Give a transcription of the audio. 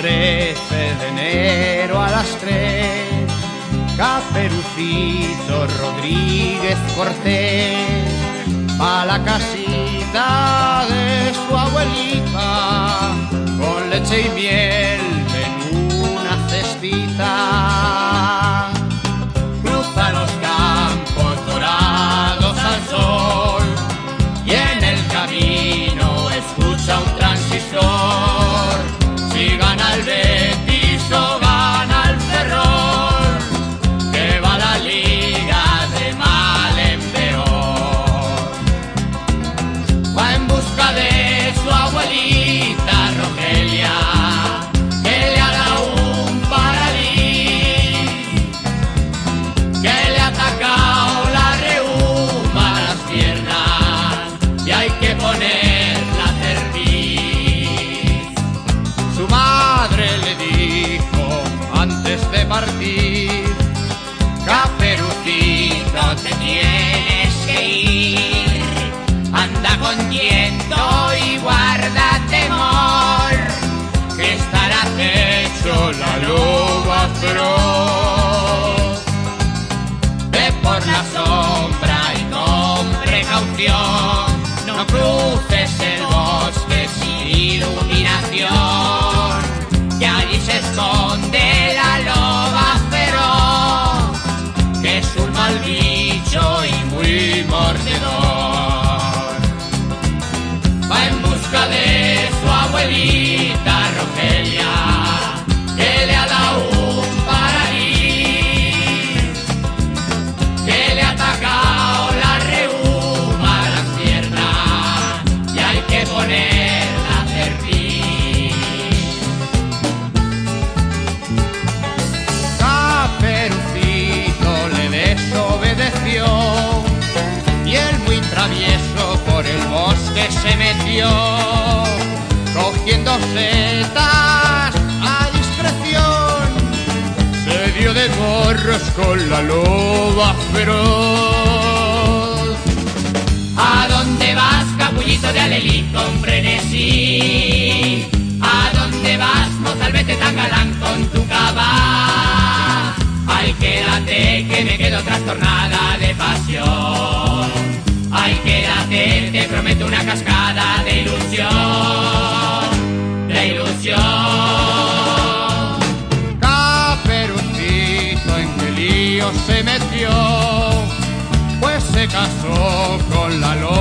13 de enero a las 3, Caperucito Rodríguez Cortés, a la casita de su abuelita, con leche y miel Si gana Caperucito te tienes que ir, anda con tiento y guarda temor, que estará hecho la loba feroz. Ve por la sombra y con precaución, no cruces el Va en busca de su abuelita Rogelia, que le ha dado un paraíso que le ha atacado la reuma a las piernas y hay que ponerla a servir. Caperucito le desobedeció y él muy travieso el se metió, cogiendo setas a discreción se dio de morros con la loba feroz. Una cascada de ilusión, de ilusión. Caperucito en qué lío se metió, pues se casó con la loba